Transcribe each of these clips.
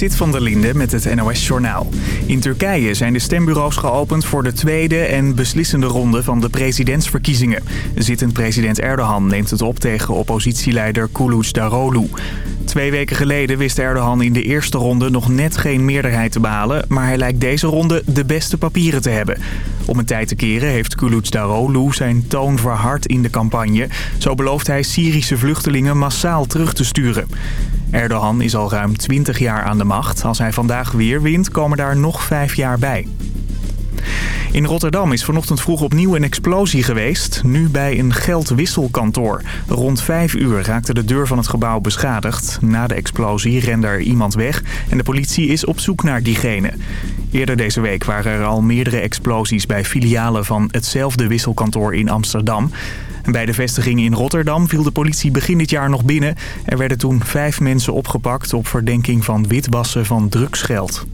Sit van der Linde met het NOS-journaal. In Turkije zijn de stembureaus geopend voor de tweede en beslissende ronde van de presidentsverkiezingen. Zittend president Erdogan neemt het op tegen oppositieleider Kılıçdaroğlu. Twee weken geleden wist Erdogan in de eerste ronde nog net geen meerderheid te behalen... maar hij lijkt deze ronde de beste papieren te hebben. Om een tijd te keren heeft Kılıçdaroğlu zijn toon verhard in de campagne. Zo belooft hij Syrische vluchtelingen massaal terug te sturen. Erdogan is al ruim 20 jaar aan de macht. Als hij vandaag weer wint, komen daar nog vijf jaar bij. In Rotterdam is vanochtend vroeg opnieuw een explosie geweest. Nu bij een geldwisselkantoor. Rond vijf uur raakte de deur van het gebouw beschadigd. Na de explosie rende er iemand weg en de politie is op zoek naar diegene. Eerder deze week waren er al meerdere explosies bij filialen van hetzelfde wisselkantoor in Amsterdam. Bij de vestiging in Rotterdam viel de politie begin dit jaar nog binnen. Er werden toen vijf mensen opgepakt op verdenking van witwassen van drugsgeld.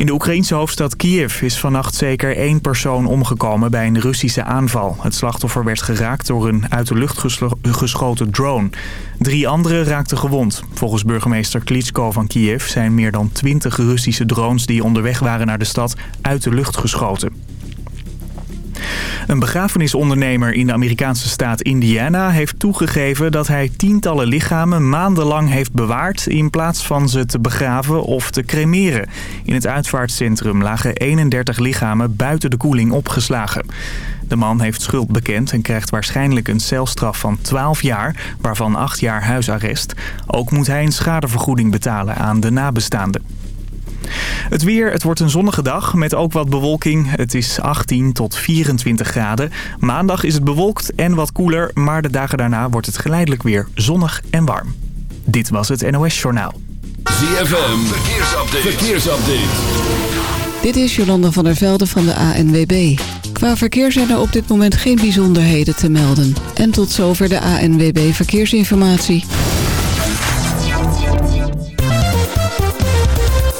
In de Oekraïense hoofdstad Kiev is vannacht zeker één persoon omgekomen bij een Russische aanval. Het slachtoffer werd geraakt door een uit de lucht geschoten drone. Drie anderen raakten gewond. Volgens burgemeester Klitschko van Kiev zijn meer dan twintig Russische drones die onderweg waren naar de stad uit de lucht geschoten. Een begrafenisondernemer in de Amerikaanse staat Indiana heeft toegegeven dat hij tientallen lichamen maandenlang heeft bewaard in plaats van ze te begraven of te cremeren. In het uitvaartcentrum lagen 31 lichamen buiten de koeling opgeslagen. De man heeft schuld bekend en krijgt waarschijnlijk een celstraf van 12 jaar, waarvan 8 jaar huisarrest. Ook moet hij een schadevergoeding betalen aan de nabestaanden. Het weer, het wordt een zonnige dag met ook wat bewolking. Het is 18 tot 24 graden. Maandag is het bewolkt en wat koeler, maar de dagen daarna wordt het geleidelijk weer zonnig en warm. Dit was het NOS Journaal. ZFM, verkeersupdate. verkeersupdate. Dit is Jolanda van der Velde van de ANWB. Qua verkeer zijn er op dit moment geen bijzonderheden te melden. En tot zover de ANWB Verkeersinformatie.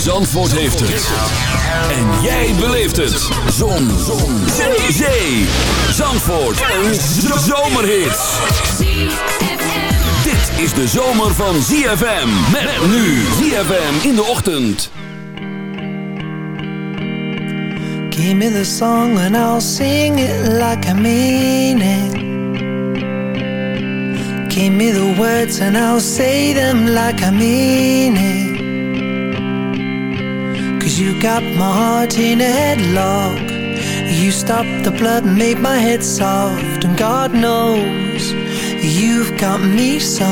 Zandvoort heeft het. En jij beleeft het. Zon. Zon. Zee. Zee. Zandvoort. Een zomerhit. Dit is de zomer van ZFM. Met nu ZFM in de ochtend. Give me the song and I'll sing it like I mean it. Give me the words and I'll say them like I mean it. You got my heart in a headlock You stopped the blood and made my head soft And God knows You've got me so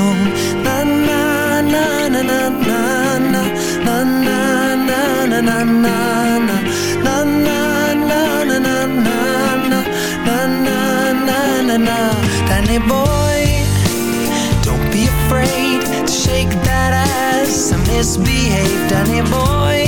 Na na na na na na na Na na na na na na na Na na na na na na na Na na na na na Danny boy Don't be afraid to shake that ass I misbehaved Danny boy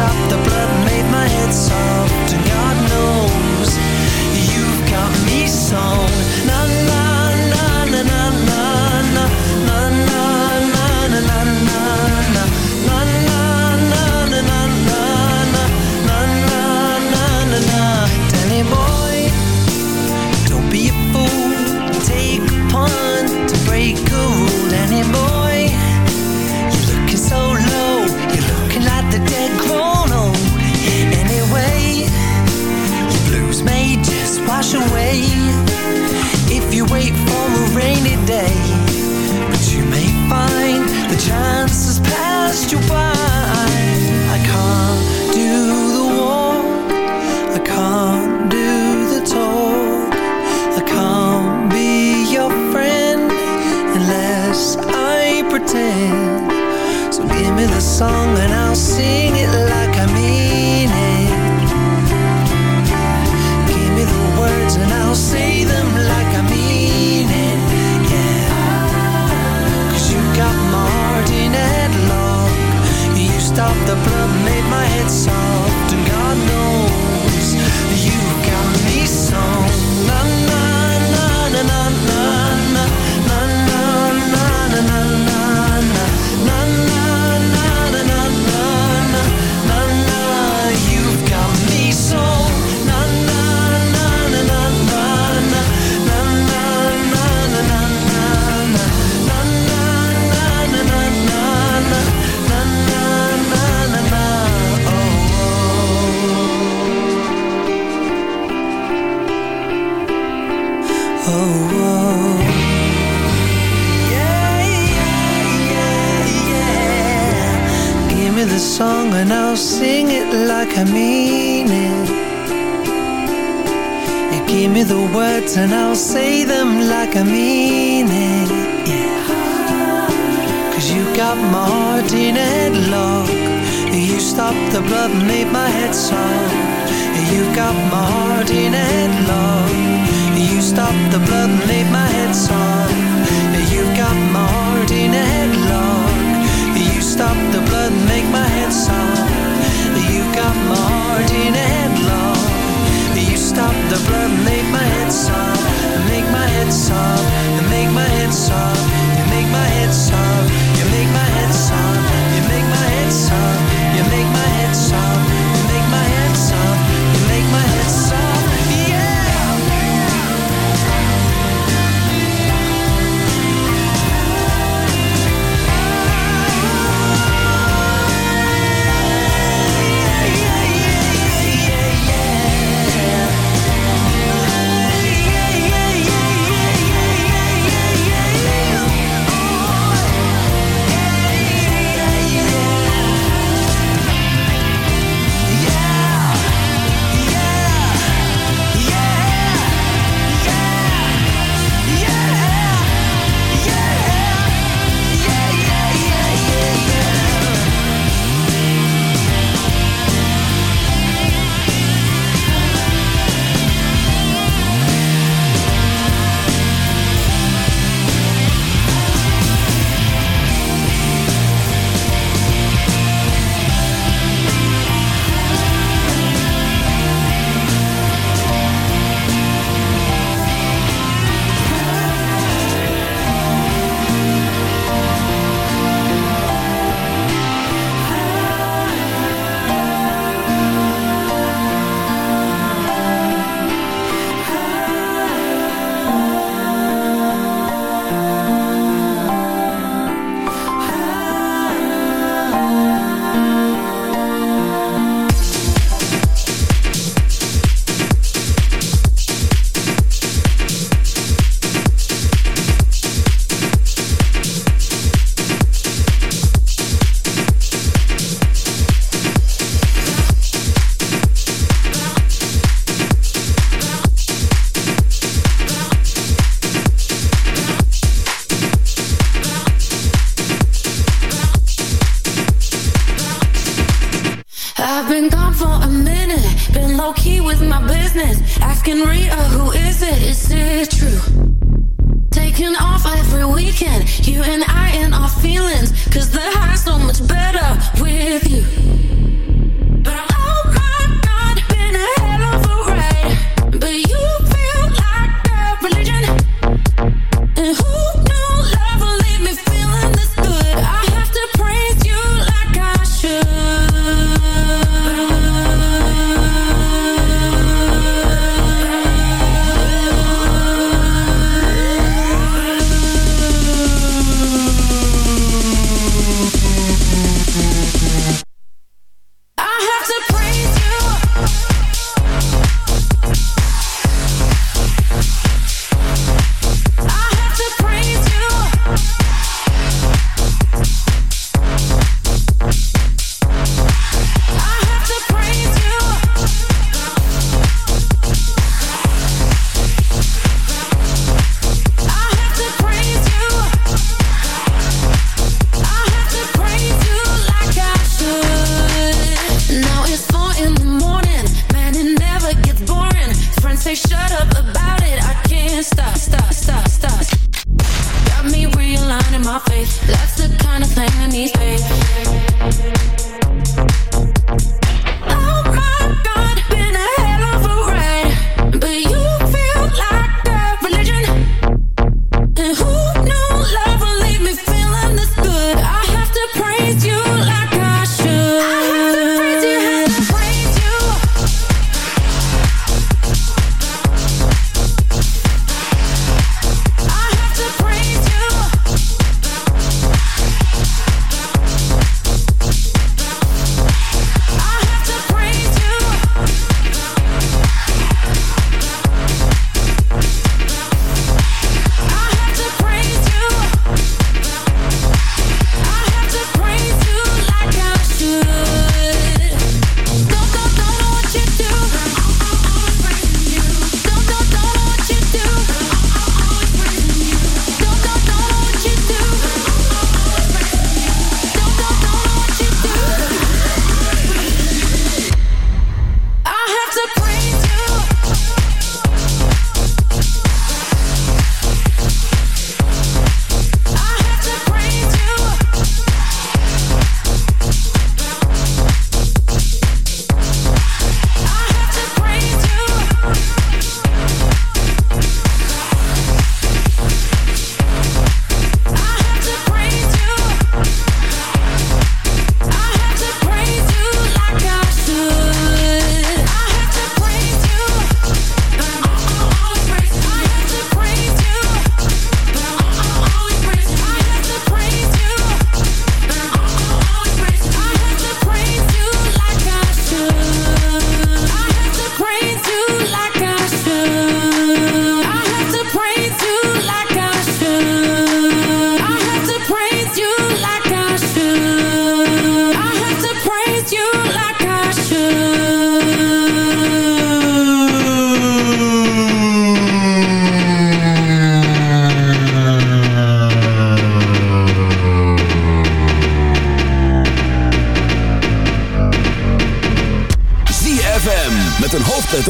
Stopped the blood made my head soft And God knows You've got me so if you wait for a rainy day. But you may find the passed you by. I can't do the walk, I can't do the talk, I can't be your friend unless I pretend. So give me the song and I'll sing it. my business. Asking Rita, who is it? Is it true? Taking off every weekend, you and I and our feelings. Cause the high's so much better with you. But I'm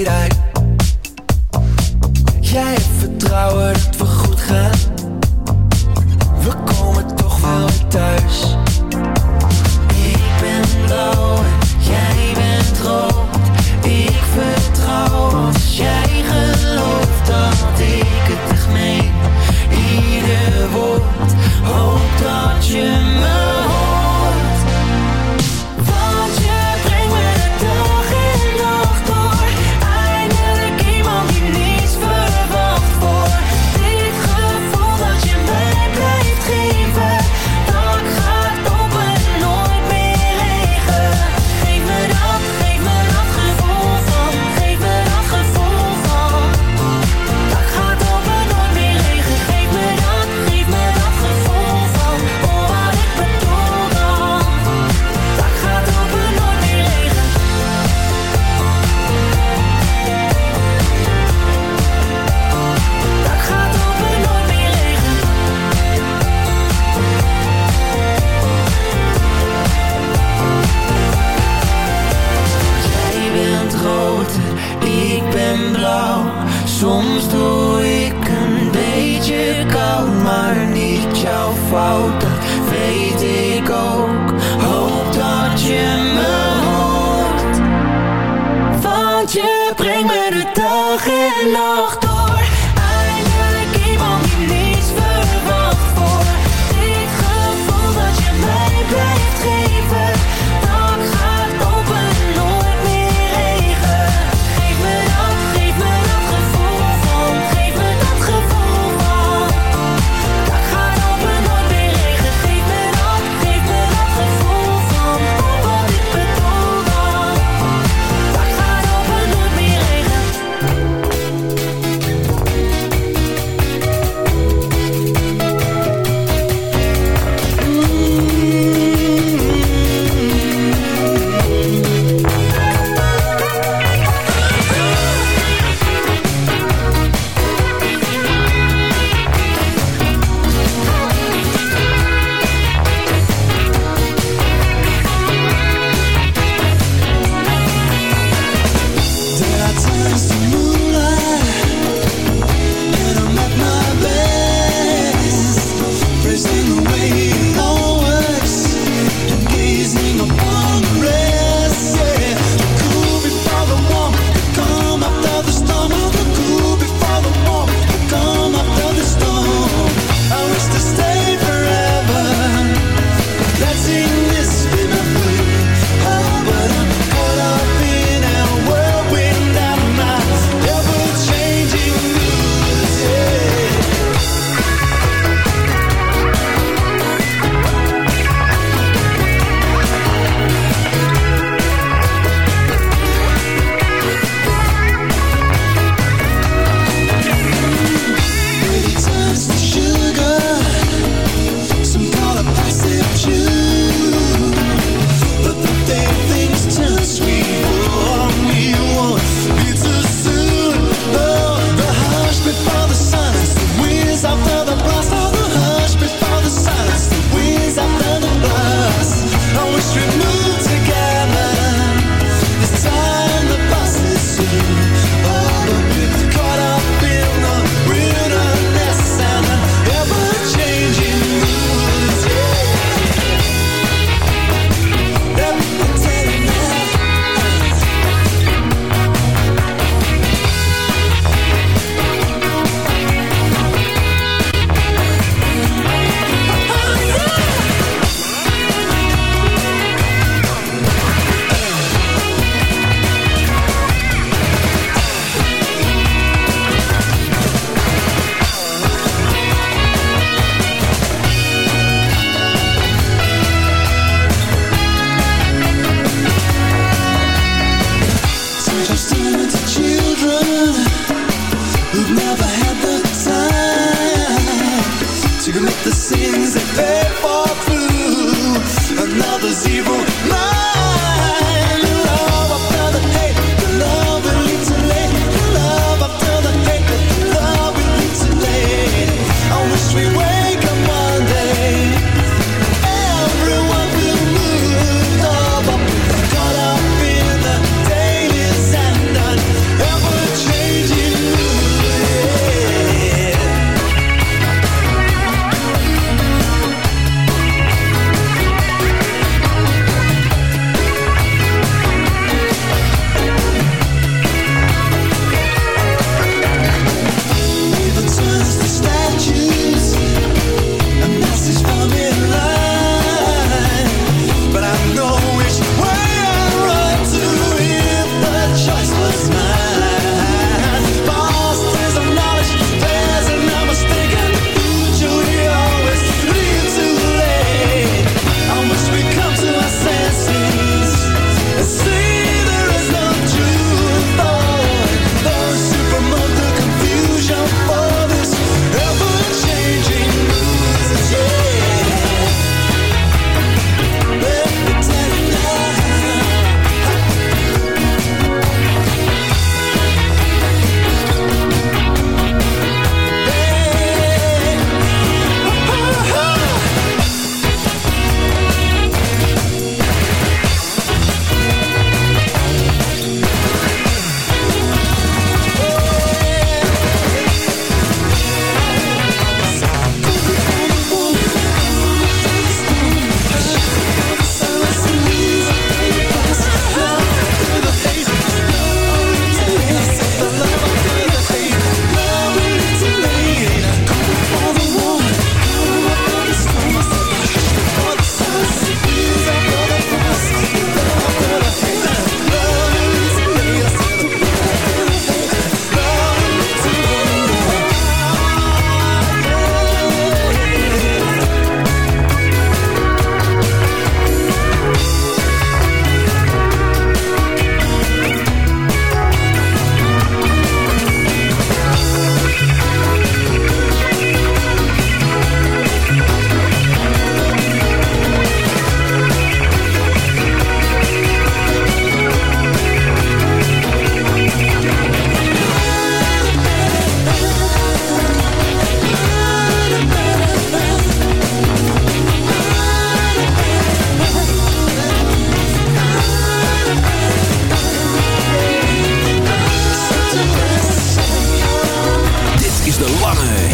Niet uit. Jij hebt vertrouwen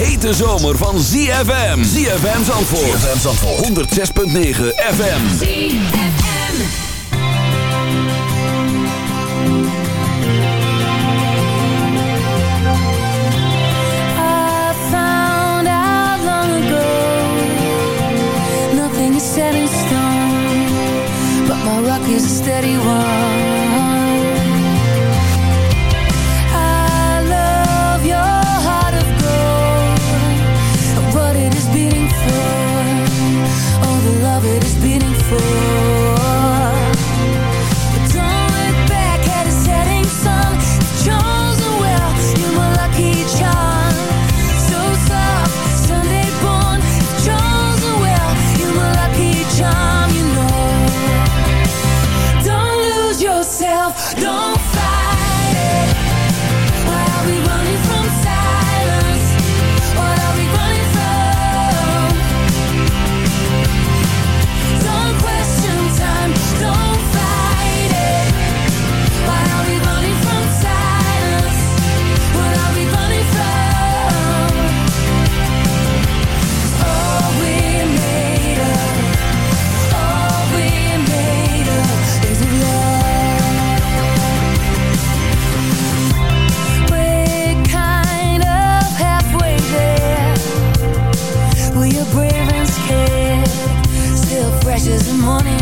hete zomer van ZFM. ZFM Zandvoort. ZFM Zandvoort. 106.9 FM. ZFM. I found out long ago Nothing is set in stone But my rock is a steady one morning.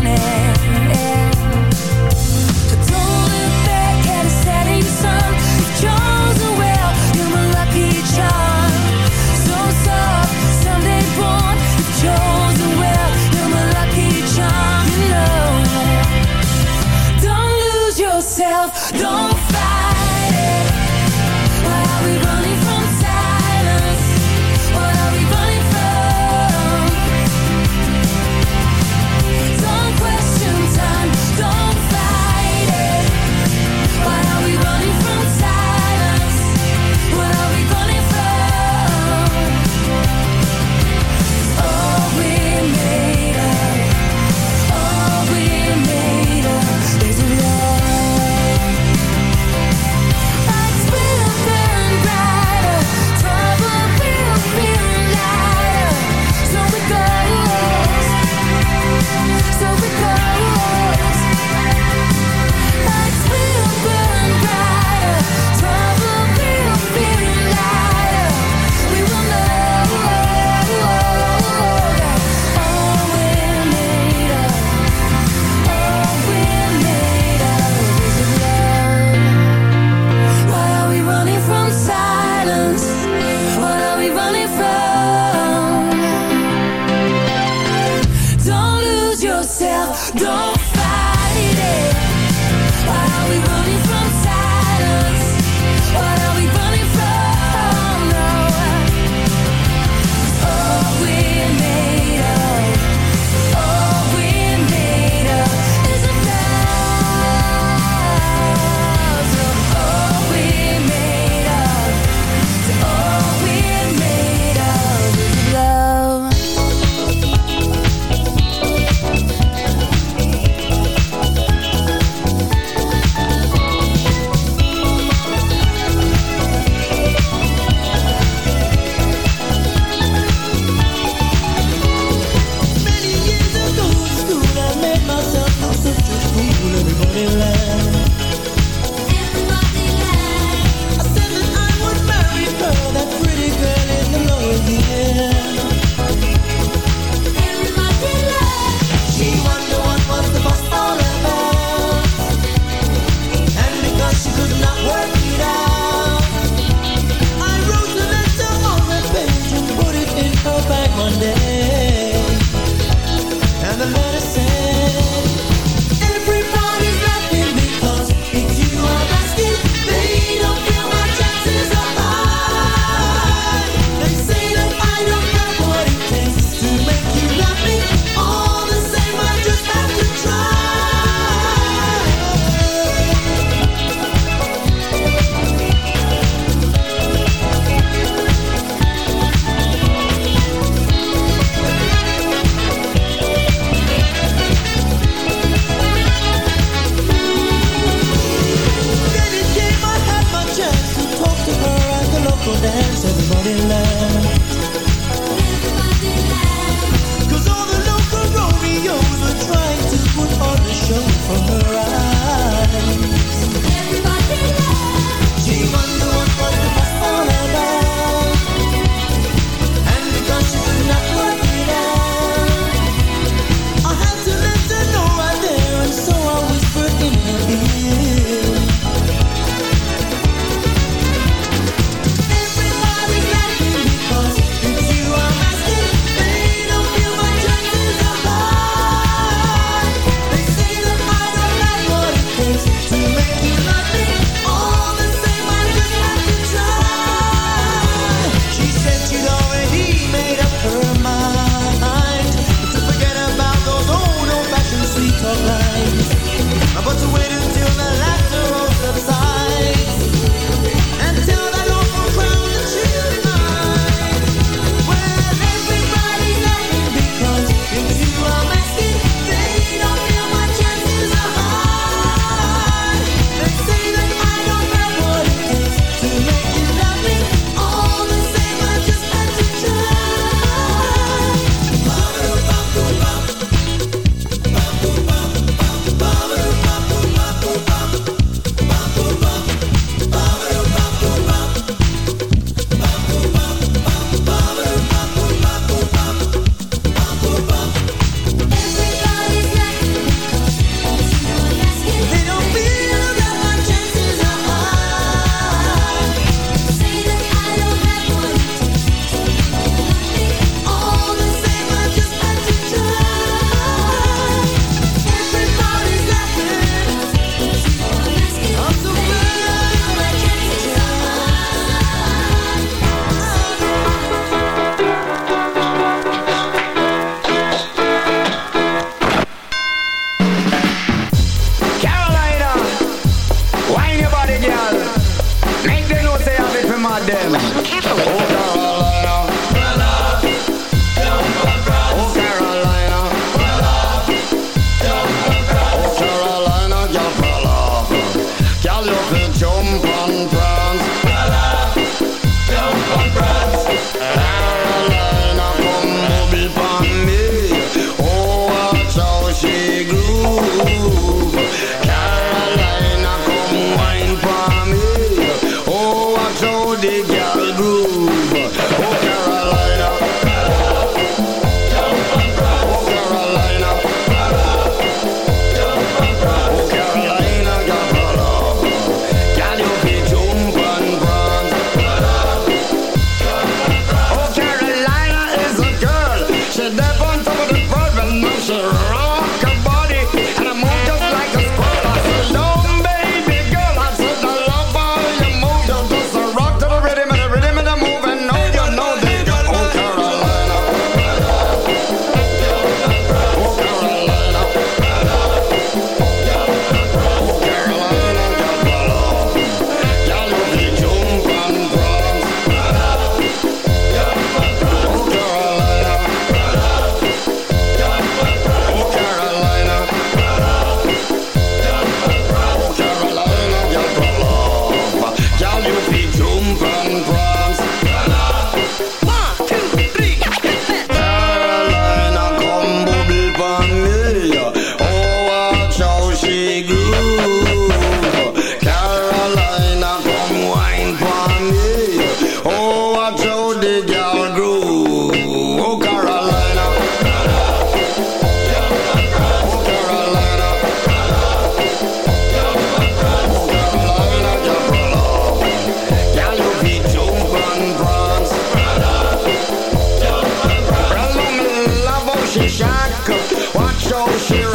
Watch your shit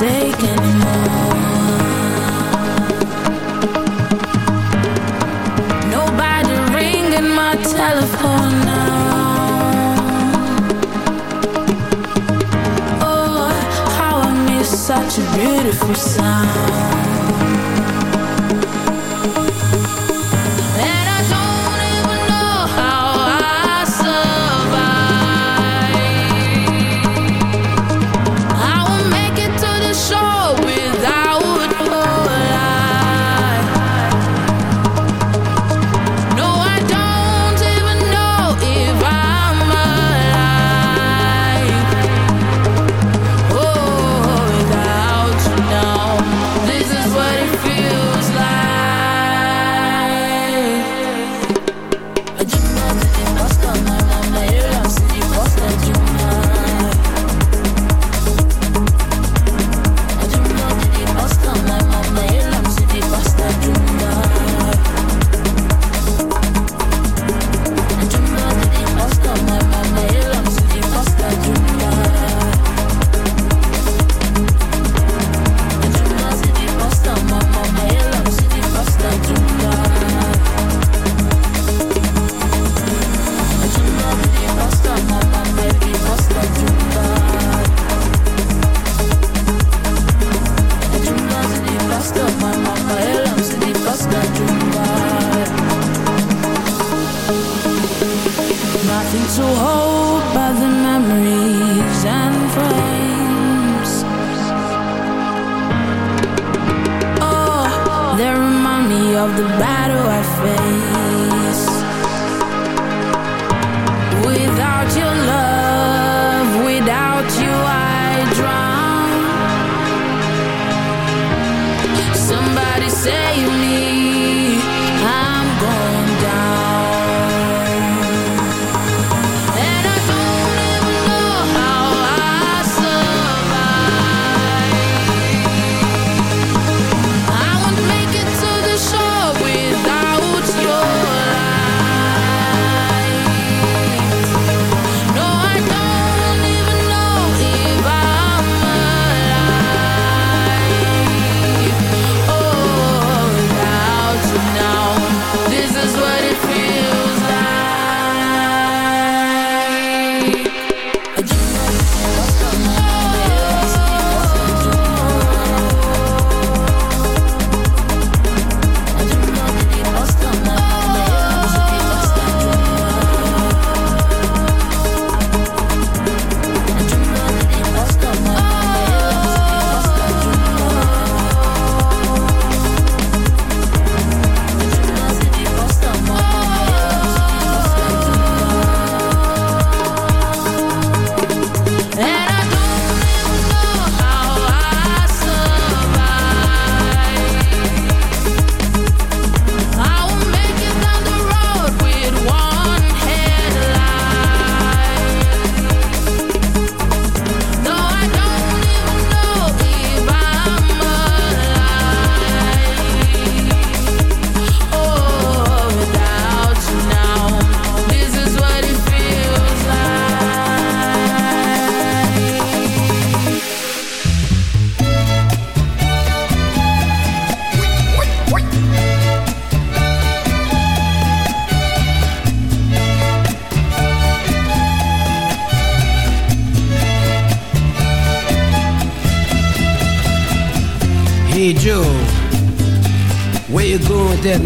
take anymore Nobody ringing my telephone now. Oh, how I miss such a beautiful sound.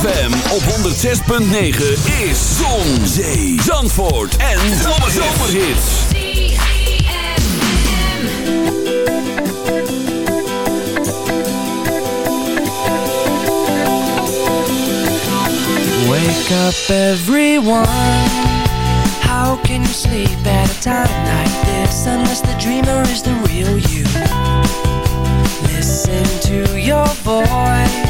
ZFM op 106.9 is Zon, Zee, Zandvoort en Zomerhits. Wake up everyone. How can you sleep at a time like this Unless the dreamer is the real you? Listen to your voice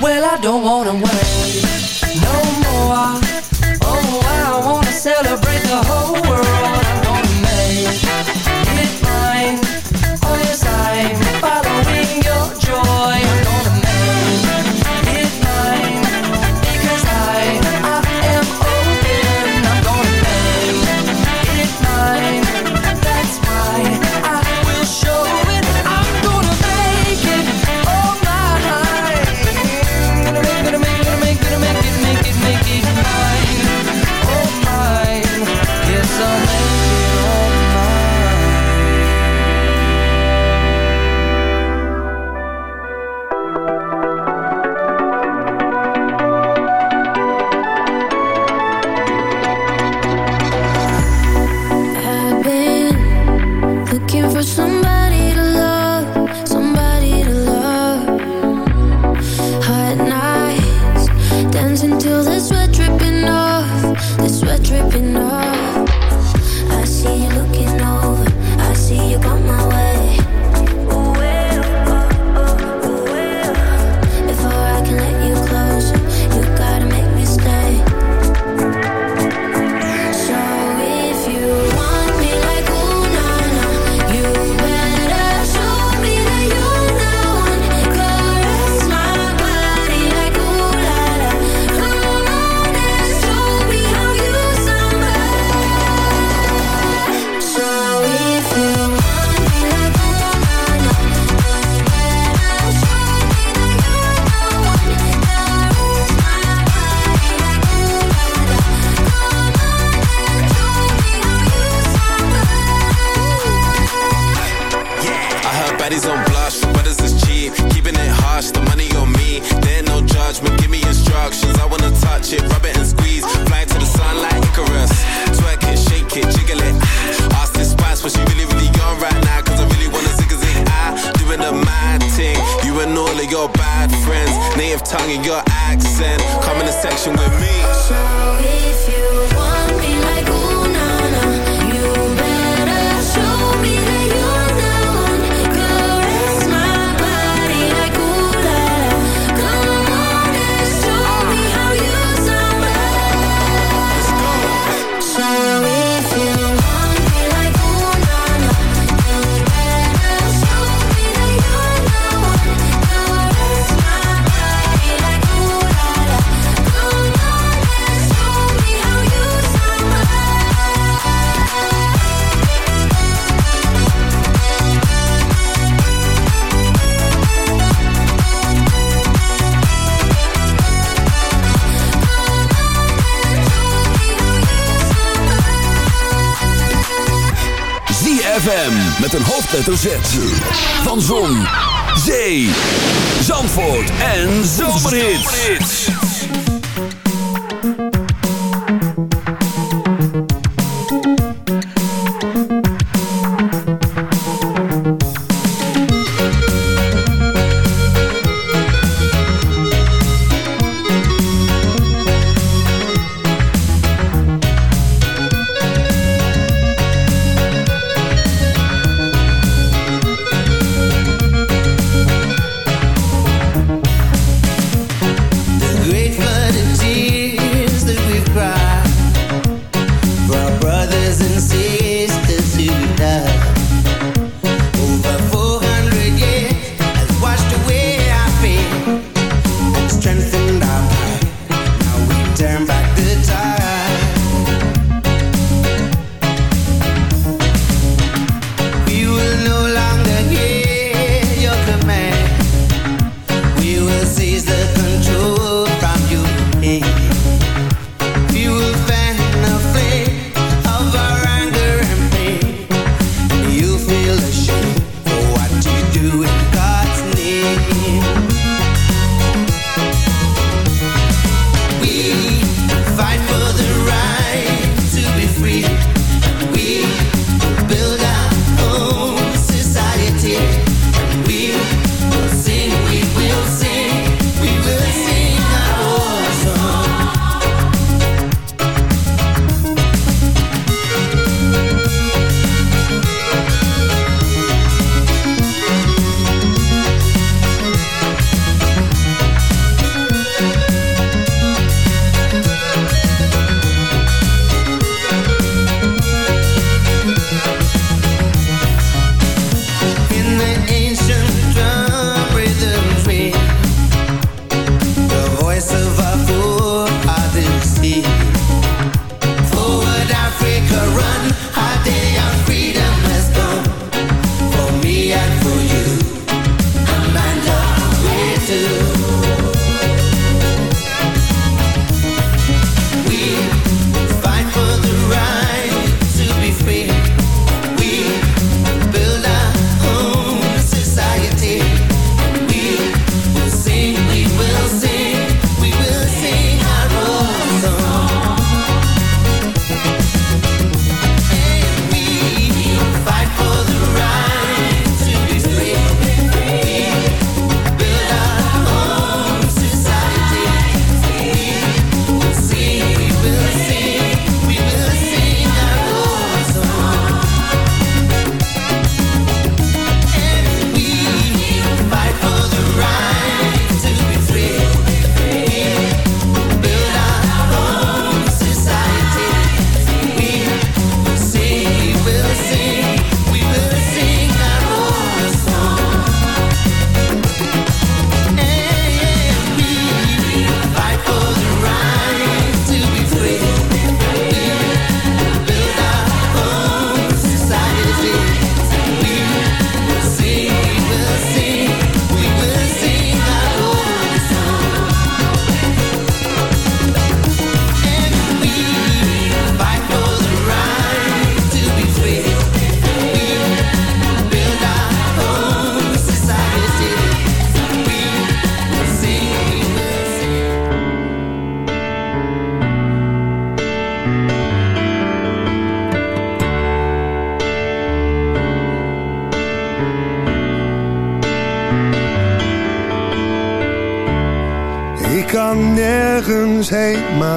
Well, I don't wanna wait no more. Verzet van Zon,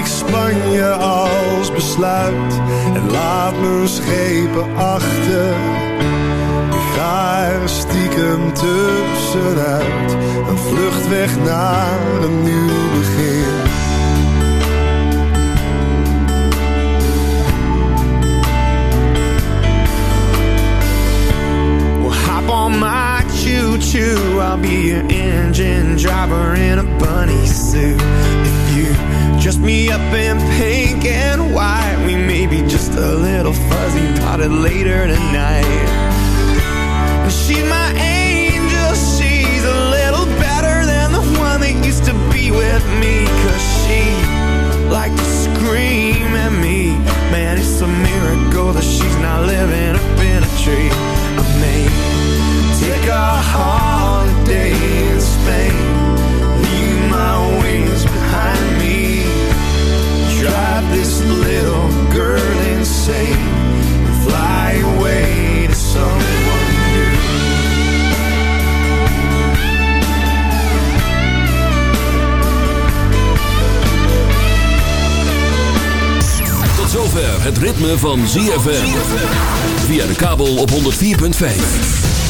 ik Spanje als besluit en laat mijn schepen achter. Ik ga er stiekem tussenuit, een vlucht weg naar een nieuw begin. Well, on my choo-choo. I'll be your engine driver in a bunny suit. If you dress me up in pink and white, we may be just a little fuzzy potted later tonight. She's my angel, she's a little better than the one that used to be with me. Cause she liked to scream at me. Man, it's a miracle that she's not living up in a tree. I may in leave my behind me. This little girl insane fly away to. Tot zover het ritme van ZFM. Via de kabel op 104.5.